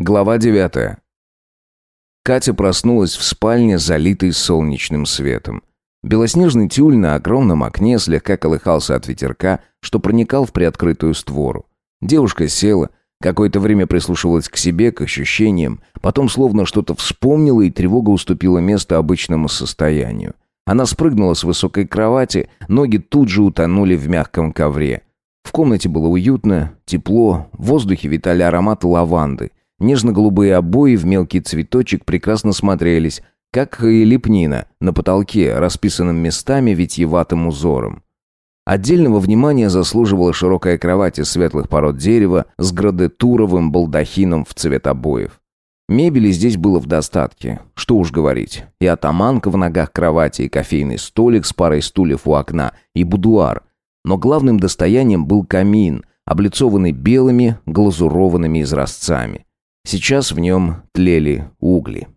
Глава девятая. Катя проснулась в спальне, залитой солнечным светом. Белоснежный тюль на огромном окне слегка колыхался от ветерка, что проникал в приоткрытую створу. Девушка села, какое-то время прислушивалась к себе, к ощущениям, потом словно что-то вспомнила, и тревога уступила место обычному состоянию. Она спрыгнула с высокой кровати, ноги тут же утонули в мягком ковре. В комнате было уютно, тепло, в воздухе витали ароматы лаванды. Нежно-голубые обои в мелкий цветочек прекрасно смотрелись, как и лепнина на потолке, расписанном местами витьеватым узором. Отдельного внимания заслуживала широкая кровать из светлых пород дерева с градетуровым балдахином в цвет обоев. Мебели здесь было в достатке, что уж говорить. И атаманка в ногах кровати, и кофейный столик с парой стульев у окна, и будуар. Но главным достоянием был камин, облицованный белыми глазурованными изразцами. Сейчас в нем тлели угли.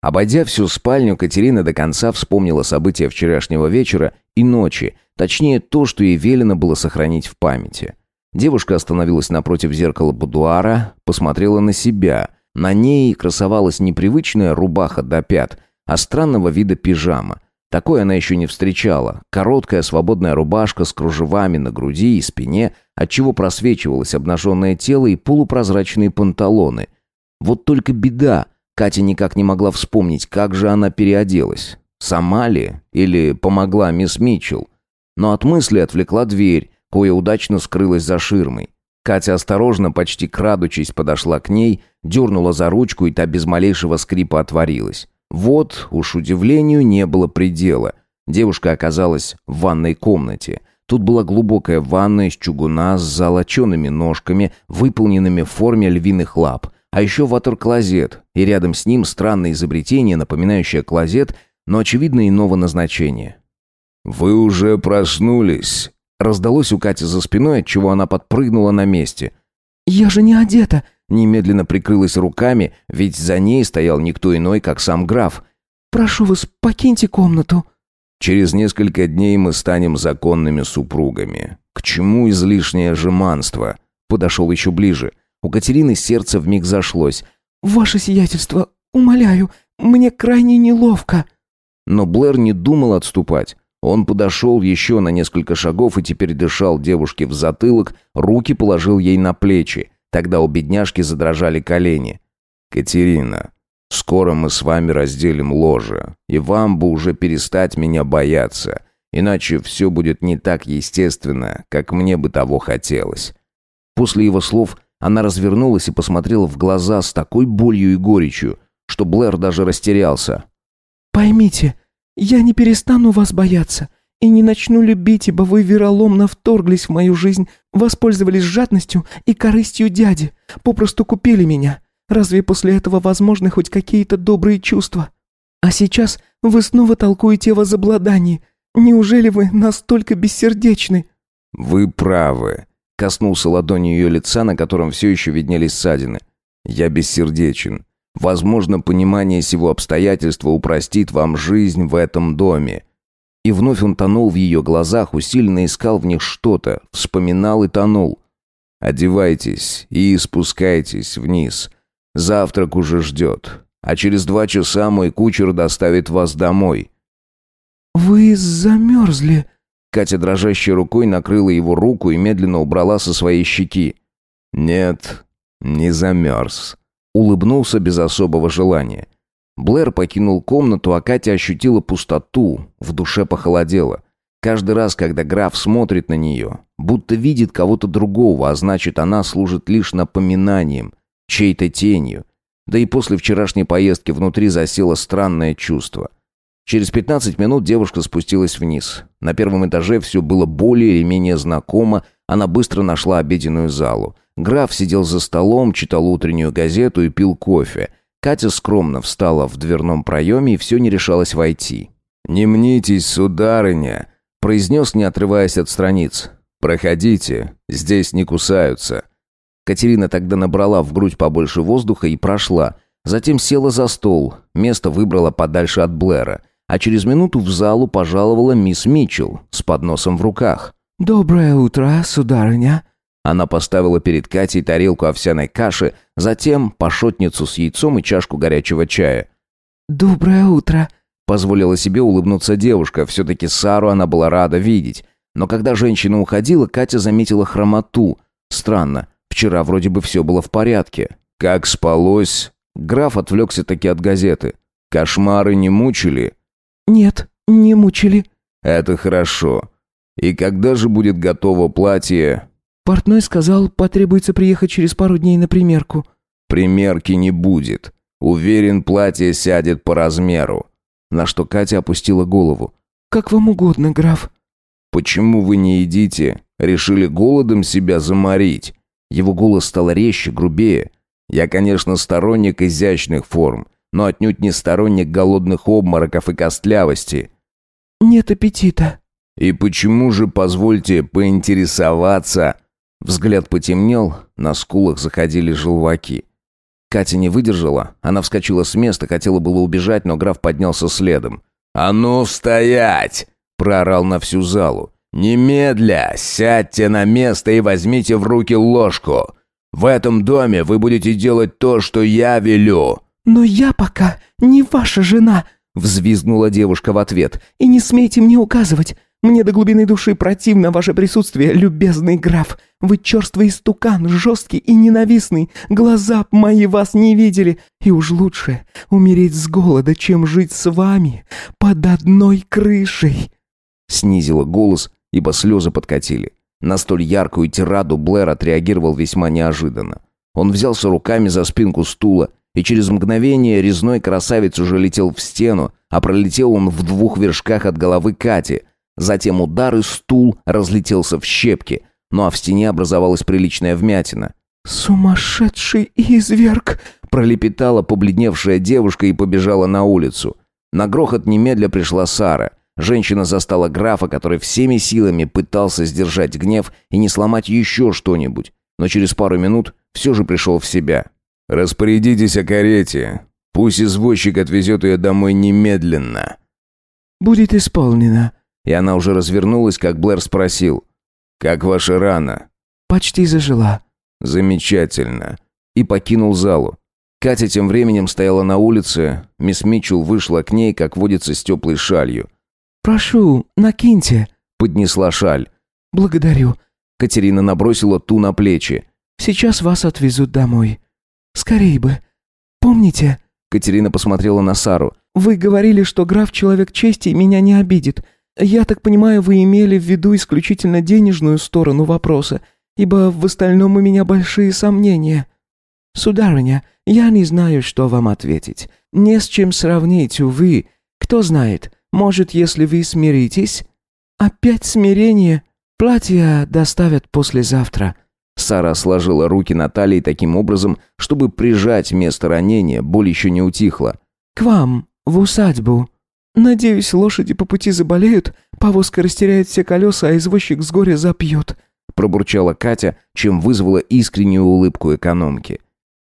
Обойдя всю спальню, Катерина до конца вспомнила события вчерашнего вечера и ночи, точнее то, что ей велено было сохранить в памяти. Девушка остановилась напротив зеркала будуара, посмотрела на себя. На ней красовалась непривычная рубаха до пят, а странного вида пижама. Такой она еще не встречала. Короткая свободная рубашка с кружевами на груди и спине, отчего просвечивалось обнаженное тело и полупрозрачные панталоны – вот только беда, Катя никак не могла вспомнить, как же она переоделась. Сама ли? Или помогла мисс Митчелл? Но от мысли отвлекла дверь, кое удачно скрылась за ширмой. Катя осторожно, почти крадучись, подошла к ней, дернула за ручку, и та без малейшего скрипа отворилась. Вот, уж удивлению не было предела. Девушка оказалась в ванной комнате. Тут была глубокая ванна из чугуна с золочеными ножками, выполненными в форме львиных лап – а еще ватер-клозет, и рядом с ним странное изобретение, напоминающее клозет, но очевидно иного назначения. «Вы уже проснулись?» Раздалось у Кати за спиной, отчего она подпрыгнула на месте. «Я же не одета!» Немедленно прикрылась руками, ведь за ней стоял никто иной, как сам граф. «Прошу вас, покиньте комнату». «Через несколько дней мы станем законными супругами. К чему излишнее жеманство?» Подошел еще ближе. У Катерины сердце вмиг зашлось. «Ваше сиятельство, умоляю, мне крайне неловко». Но Блэр не думал отступать. Он подошел еще на несколько шагов и теперь дышал девушке в затылок, руки положил ей на плечи. Тогда у бедняжки задрожали колени. «Катерина, скоро мы с вами разделим ложе, и вам бы уже перестать меня бояться, иначе все будет не так естественно, как мне бы того хотелось». После его слов она развернулась и посмотрела в глаза с такой болью и горечью, что Блэр даже растерялся. «Поймите, я не перестану вас бояться и не начну любить, ибо вы вероломно вторглись в мою жизнь, воспользовались жадностью и корыстью дяди, попросту купили меня. Разве после этого возможны хоть какие-то добрые чувства? А сейчас вы снова толкуете о возобладании. Неужели вы настолько бессердечны?» «Вы правы», Коснулся ладонью ее лица, на котором все еще виднелись ссадины. «Я бессердечен. Возможно, понимание сего обстоятельства упростит вам жизнь в этом доме». И вновь он тонул в ее глазах, усиленно искал в них что-то, вспоминал и тонул. «Одевайтесь и спускайтесь вниз. Завтрак уже ждет, а через два часа мой кучер доставит вас домой». «Вы замерзли», Катя дрожащей рукой накрыла его руку и медленно убрала со своей щеки. «Нет, не замерз», — улыбнулся без особого желания. Блэр покинул комнату, а Катя ощутила пустоту, в душе похолодело. Каждый раз, когда граф смотрит на нее, будто видит кого-то другого, а значит, она служит лишь напоминанием, чьей-то тенью. Да и после вчерашней поездки внутри засело странное чувство. Через 15 минут девушка спустилась вниз. На первом этаже все было более или менее знакомо, она быстро нашла обеденную залу. Граф сидел за столом, читал утреннюю газету и пил кофе. Катя скромно встала в дверном проеме и все не решалась войти. «Не мнитесь, сударыня», — произнес, не отрываясь от страниц. «Проходите, здесь не кусаются». Катерина тогда набрала в грудь побольше воздуха и прошла. Затем села за стол, место выбрала подальше от Блэра а через минуту в залу пожаловала мисс Митчелл с подносом в руках. «Доброе утро, сударыня!» Она поставила перед Катей тарелку овсяной каши, затем пашотницу с яйцом и чашку горячего чая. «Доброе утро», — позволила себе улыбнуться девушка. Все-таки Сару она была рада видеть. Но когда женщина уходила, Катя заметила хромоту. Странно, вчера вроде бы все было в порядке. Как спалось? Граф отвлекся таки от газеты. Кошмары не мучили? «Нет, не мучили». «Это хорошо. И когда же будет готово платье?» Портной сказал, потребуется приехать через пару дней на примерку. «Примерки не будет. Уверен, платье сядет по размеру». На что Катя опустила голову. «Как вам угодно, граф». «Почему вы не едите? Решили голодом себя заморить?» Его голос стал резче, грубее. «Я, конечно, сторонник изящных форм, но отнюдь не сторонник голодных обмороков и костлявости». «Нет аппетита». «И почему же, позвольте поинтересоваться?» Взгляд потемнел, на скулах заходили желваки. Катя не выдержала, она вскочила с места, хотела было убежать, но граф поднялся следом. «А ну, стоять!» – проорал на всю залу. «Немедля! Сядьте на место и возьмите в руки ложку! В этом доме вы будете делать то, что я велю!» «Но я пока не ваша жена!» – взвизгнула девушка в ответ. «И не смейте мне указывать! Мне до глубины души противно ваше присутствие, любезный граф. Вы черствый истукан, жесткий и ненавистный. Глаза мои вас не видели. И уж лучше умереть с голода, чем жить с вами под одной крышей». Снизила голос, ибо слезы подкатили. На столь яркую тираду Блэр отреагировал весьма неожиданно. Он взялся руками за спинку стула, и через мгновение резной красавец уже летел в стену, а пролетел он в двух вершках от головы Кати, Затем удар и стул разлетелся в щепки, ну а в стене образовалась приличная вмятина. «Сумасшедший изверг!» – пролепетала побледневшая девушка и побежала на улицу. На грохот немедля пришла Сара. Женщина застала графа, который всеми силами пытался сдержать гнев и не сломать еще что-нибудь, но через пару минут все же пришел в себя. «Распорядитесь о карете. Пусть извозчик отвезет ее домой немедленно». «Будет исполнено», и она уже развернулась, как Блэр спросил. «Как ваша рана?» «Почти зажила». «Замечательно». И покинул залу. Катя тем временем стояла на улице. Мисс Митчелл вышла к ней, как водится, с теплой шалью. «Прошу, накиньте», — поднесла шаль. «Благодарю». Катерина набросила ту на плечи. «Сейчас вас отвезут домой. Скорей бы. Помните?» Катерина посмотрела на Сару. «Вы говорили, что граф человек чести и меня не обидит. «Я так понимаю, вы имели в виду исключительно денежную сторону вопроса, ибо в остальном у меня большие сомнения. Сударыня, я не знаю, что вам ответить. Не с чем сравнить, увы. Кто знает, может, если вы смиритесь...» «Опять смирение? Платье доставят послезавтра». Сара сложила руки на талии таким образом, чтобы прижать место ранения, боль еще не утихла. «К вам, в усадьбу». «Надеюсь, лошади по пути заболеют, повозка растеряет все колеса, а извозчик с горя запьет», пробурчала Катя, чем вызвала искреннюю улыбку экономки.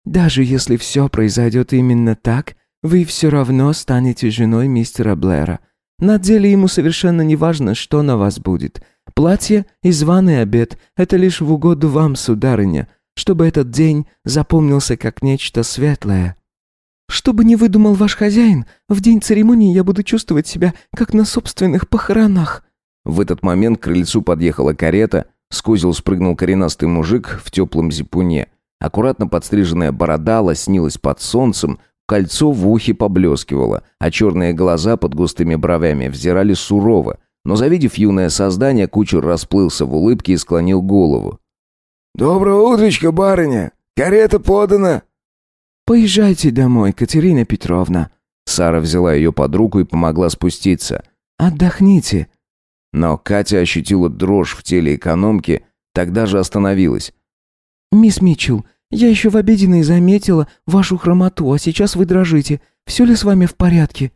«Даже если все произойдет именно так, вы все равно станете женой мистера Блэра. На деле ему совершенно не важно, что на вас будет. Платье и званый обед — это лишь в угоду вам, сударыня, чтобы этот день запомнился как нечто светлое». Что бы ни выдумал ваш хозяин, в день церемонии я буду чувствовать себя, как на собственных похоронах». В этот момент к крыльцу подъехала карета, с козел спрыгнул коренастый мужик в теплом зипуне. Аккуратно подстриженная борода лоснилась под солнцем, кольцо в ухе поблескивало, а черные глаза под густыми бровями взирали сурово. Но завидев юное создание, кучер расплылся в улыбке и склонил голову. «Доброе утречко, барыня! Карета подана!» «Поезжайте домой, Катерина Петровна». Сара взяла ее под руку и помогла спуститься. «Отдохните». Но Катя ощутила дрожь в теле экономки, тогда же остановилась. «Мисс Митчелл, я еще в обеденной заметила вашу хромоту, а сейчас вы дрожите. Все ли с вами в порядке?»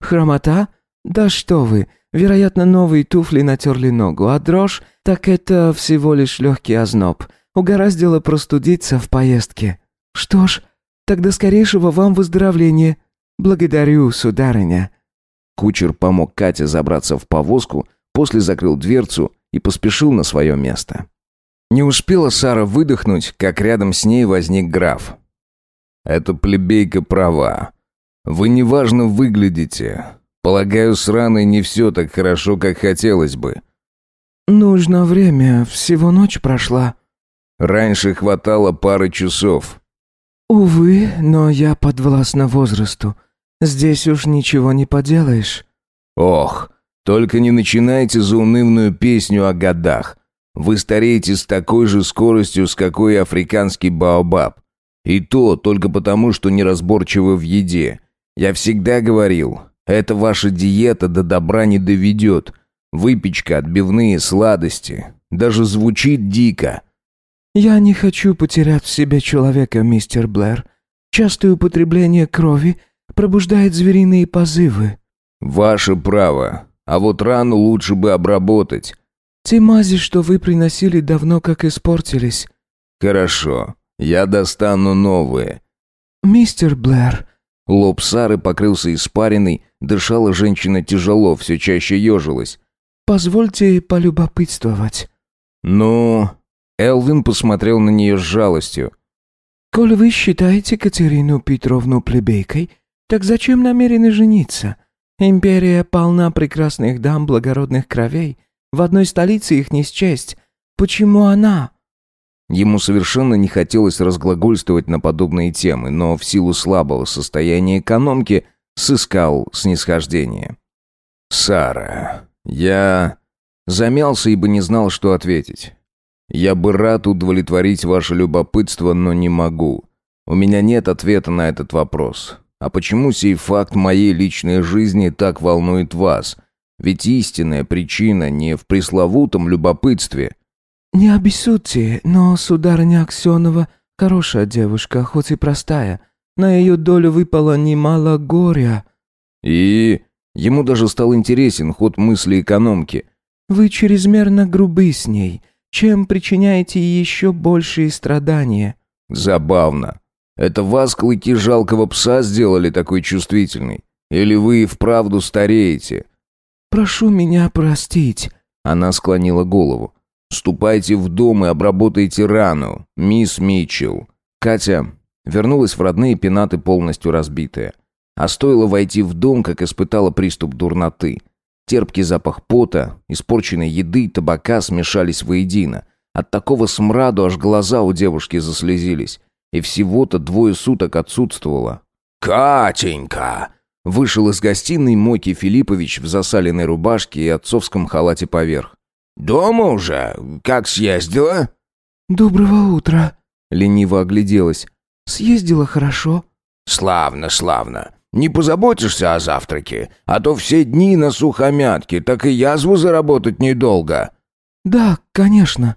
«Хромота? Да что вы, вероятно, новые туфли натерли ногу, а дрожь, так это всего лишь легкий озноб. Угораздило простудиться в поездке. Что ж, Тогда скорейшего вам выздоровления. Благодарю, сударыня». Кучер помог Кате забраться в повозку, после закрыл дверцу и поспешил на свое место. Не успела Сара выдохнуть, как рядом с ней возник граф. «Это плебейка права. Вы неважно выглядите. Полагаю, с раной не все так хорошо, как хотелось бы». «Нужно время, всего ночь прошла». «Раньше хватало пары часов». «Увы, но я подвластна возрасту. Здесь уж ничего не поделаешь». «Ох, только не начинайте заунывную песню о годах. Вы стареете с такой же скоростью, с какой африканский баобаб. И то только потому, что неразборчивы в еде. Я всегда говорил, это ваша диета до добра не доведет. Выпечка, отбивные сладости. Даже звучит дико. «Я не хочу потерять в себе человека, мистер Блэр. Частое употребление крови пробуждает звериные позывы». «Ваше право. А вот рану лучше бы обработать». «Те мази, что вы приносили, давно как испортились». «Хорошо. Я достану новые». «Мистер Блэр...» Лоб Сары покрылся испариной, дышала женщина тяжело, все чаще ежилась. «Позвольте полюбопытствовать». «Ну...» Элвин посмотрел на нее с жалостью. «Коль вы считаете Катерину Петровну плебейкой, так зачем намерены жениться? Империя полна прекрасных дам благородных кровей. В одной столице их не счесть. Почему она?» Ему совершенно не хотелось разглагольствовать на подобные темы, но в силу слабого состояния экономки сыскал снисхождение. «Сара, я...» Замялся, ибо не знал, что ответить. «Я бы рад удовлетворить ваше любопытство, но не могу. У меня нет ответа на этот вопрос. А почему сей факт моей личной жизни так волнует вас? Ведь истинная причина не в пресловутом любопытстве». «Не обессудьте, но сударыня Аксенова хорошая девушка, хоть и простая. На ее долю выпало немало горя». «И...» Ему даже стал интересен ход мысли экономки. «Вы чрезмерно грубы с ней, чем причиняете еще большие страдания». «Забавно. Это вас клыки жалкого пса сделали такой чувствительной? Или вы и вправду стареете?» «Прошу меня простить», — она склонила голову. «Ступайте в дом и обработайте рану, мисс Митчелл». Катя вернулась в родные пенаты полностью разбитая. А стоило войти в дом, как испытала приступ дурноты. Терпкий запах пота, испорченной еды и табака смешались воедино. От такого смраду аж глаза у девушки заслезились. И всего-то двое суток отсутствовала. «Катенька!» Вышел из гостиной Моки Филиппович в засаленной рубашке и отцовском халате поверх. «Дома уже? Как съездила?» «Доброго утра!» Лениво огляделась. «Съездила хорошо». «Славно, славно. Не позаботишься о завтраке, а то все дни на сухомятке, так и язву заработать недолго». «Да, конечно».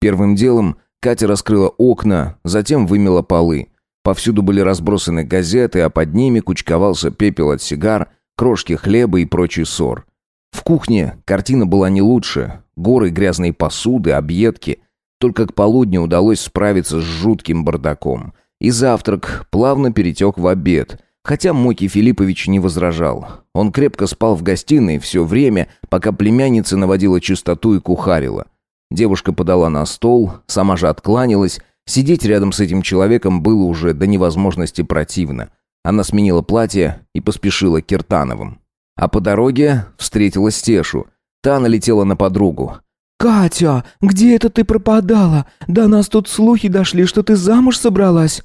Первым делом Катя раскрыла окна, затем вымела полы. Повсюду были разбросаны газеты, а под ними кучковался пепел от сигар, крошки хлеба и прочий ссор. В кухне картина была не лучше. Горы грязной посуды, объедки. Только к полудню удалось справиться с жутким бардаком. И завтрак плавно перетек в обед, хотя Моки Филиппович не возражал. Он крепко спал в гостиной все время, пока племянница наводила чистоту и кухарила. Девушка подала на стол, сама же откланялась. Сидеть рядом с этим человеком было уже до невозможности противно. Она сменила платье и поспешила к Киртановым. А по дороге встретила Стешу. Та налетела на подругу. «Катя, где это ты пропадала? До нас тут слухи дошли, что ты замуж собралась».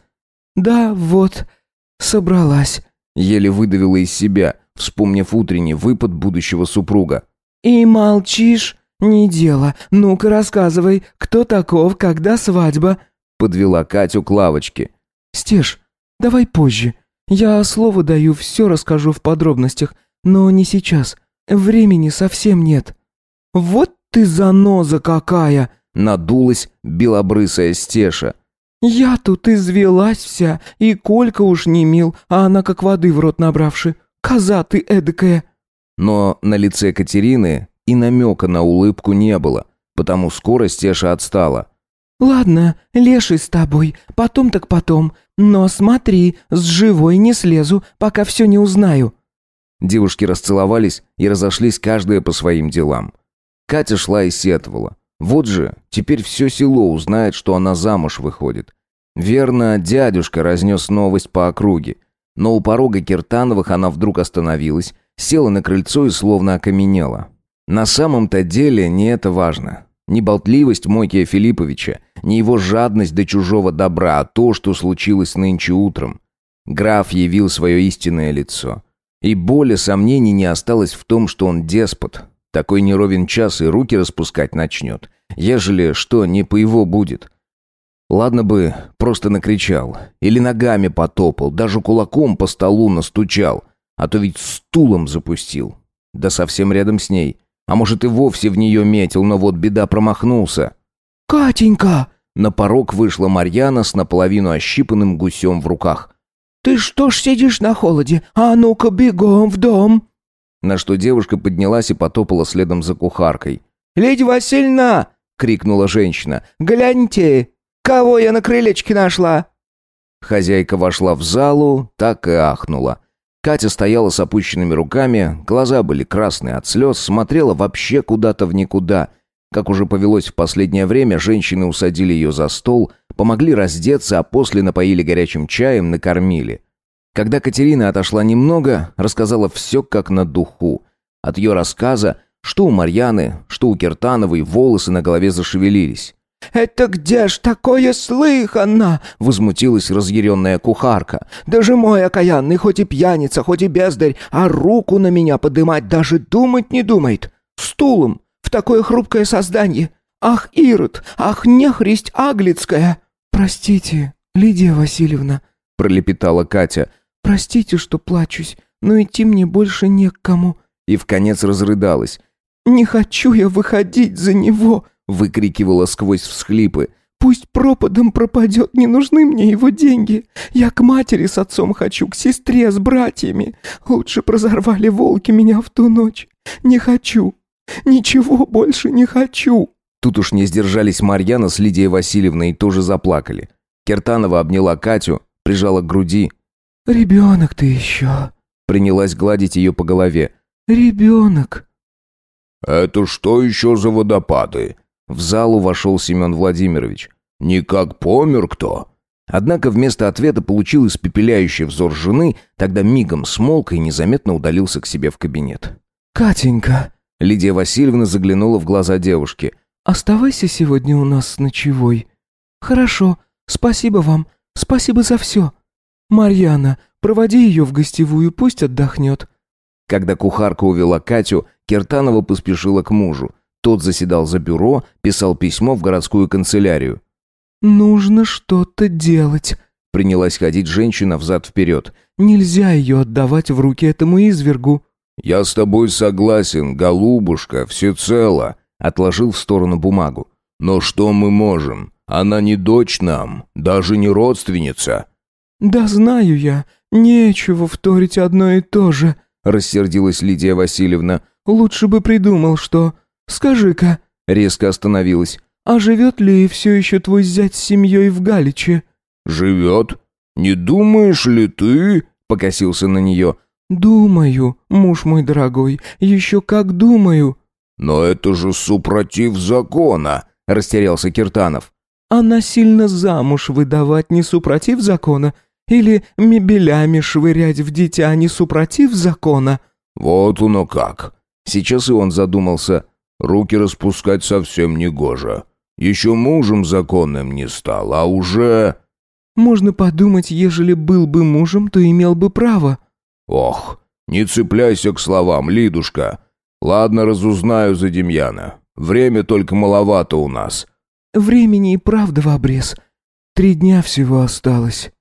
«Да, вот, собралась», — еле выдавила из себя, вспомнив утренний выпад будущего супруга. «И молчишь? Не дело. Ну-ка рассказывай, кто таков, когда свадьба?» Подвела Катю к лавочке. «Стеж, давай позже. Я слово даю, все расскажу в подробностях, но не сейчас. Времени совсем нет». «Вот ты заноза какая!» Надулась белобрысая стеша. «Я тут извелась вся, и Колька уж не мил, а она как воды в рот набравши. Коза ты эдакая!» Но на лице Катерины и намека на улыбку не было, потому скоро Стеша отстала. «Ладно, леший с тобой, потом так потом, но смотри, с живой не слезу, пока все не узнаю». Девушки расцеловались и разошлись каждая по своим делам. Катя шла и сетовала. Вот же, теперь все село узнает, что она замуж выходит. Верно, дядюшка разнес новость по округе. Но у порога Киртановых она вдруг остановилась, села на крыльцо и словно окаменела. На самом-то деле не это важно. Не болтливость Мойкия Филипповича, не его жадность до чужого добра, а то, что случилось нынче утром. Граф явил свое истинное лицо. И боли сомнений не осталось в том, что он деспот. Такой неровен час и руки распускать начнет. Ежели что не по его будет. Ладно бы просто накричал. Или ногами потопал, даже кулаком по столу настучал. А то ведь стулом запустил. Да совсем рядом с ней. А может и вовсе в нее метил, но вот беда промахнулся. «Катенька!» На порог вышла Марьяна с наполовину ощипанным гусем в руках. «Ты что ж сидишь на холоде? А ну-ка бегом в дом!» На что девушка поднялась и потопала следом за кухаркой. «Леди Васильевна!» — крикнула женщина. «Гляньте, кого я на крылечке нашла!» Хозяйка вошла в залу, так и ахнула. Катя стояла с опущенными руками, глаза были красные от слез, смотрела вообще куда-то в никуда. Как уже повелось в последнее время, женщины усадили ее за стол, помогли раздеться, а после напоили горячим чаем, накормили. Когда Катерина отошла немного, рассказала все как на духу. От ее рассказа, что у Марьяны, что у Киртановой, волосы на голове зашевелились. «Это где ж такое слыхано?» — возмутилась разъяренная кухарка. «Даже мой окаянный, хоть и пьяница, хоть и бездарь, а руку на меня подымать даже думать не думает. Стулом в такое хрупкое создание. Ах, Ирод, ах, нехристь аглицкая!» «Простите, Лидия Васильевна», — пролепетала Катя. «Простите, что плачусь, но идти мне больше не к кому». И в конец разрыдалась. «Не хочу я выходить за него!» выкрикивала сквозь всхлипы. «Пусть пропадом пропадет, не нужны мне его деньги. Я к матери с отцом хочу, к сестре с братьями. Лучше прозорвали волки меня в ту ночь. Не хочу. Ничего больше не хочу». Тут уж не сдержались Марьяна с Лидией Васильевной и тоже заплакали. Киртанова обняла Катю, прижала к груди. «Ребенок ты еще», — принялась гладить ее по голове. «Ребенок». «Это что еще за водопады?» В залу вошел Семен Владимирович. «Никак помер кто?» Однако вместо ответа получил испепеляющий взор жены, тогда мигом смолк и незаметно удалился к себе в кабинет. «Катенька!» Лидия Васильевна заглянула в глаза девушки. «Оставайся сегодня у нас с ночевой». «Хорошо. Спасибо вам. Спасибо за все. Марьяна, проводи ее в гостевую, пусть отдохнет». Когда кухарка увела Катю, Киртанова поспешила к мужу. Тот заседал за бюро, писал письмо в городскую канцелярию. «Нужно что-то делать», — принялась ходить женщина взад-вперед. «Нельзя ее отдавать в руки этому извергу». «Я с тобой согласен, голубушка, всецело», — отложил в сторону бумагу. «Но что мы можем? Она не дочь нам, даже не родственница». «Да знаю я, нечего вторить одно и то же», — рассердилась Лидия Васильевна. «Лучше бы придумал, что «Скажи-ка», — резко остановилась, «а живет ли все еще твой зять с семьей в Галиче?» «Живет? Не думаешь ли ты?» — покосился на нее. «Думаю, муж мой дорогой, еще как думаю». «Но это же супротив закона», — растерялся Киртанов. «Она сильно замуж выдавать не супротив закона? Или мебелями швырять в дитя не супротив закона?» «Вот оно как». Сейчас и он задумался. Руки распускать совсем не гоже. Еще мужем законным не стал, а уже...» «Можно подумать, ежели был бы мужем, то имел бы право». «Ох, не цепляйся к словам, Лидушка. Ладно, разузнаю за Демьяна. Время только маловато у нас». «Времени и правда в обрез. Три дня всего осталось».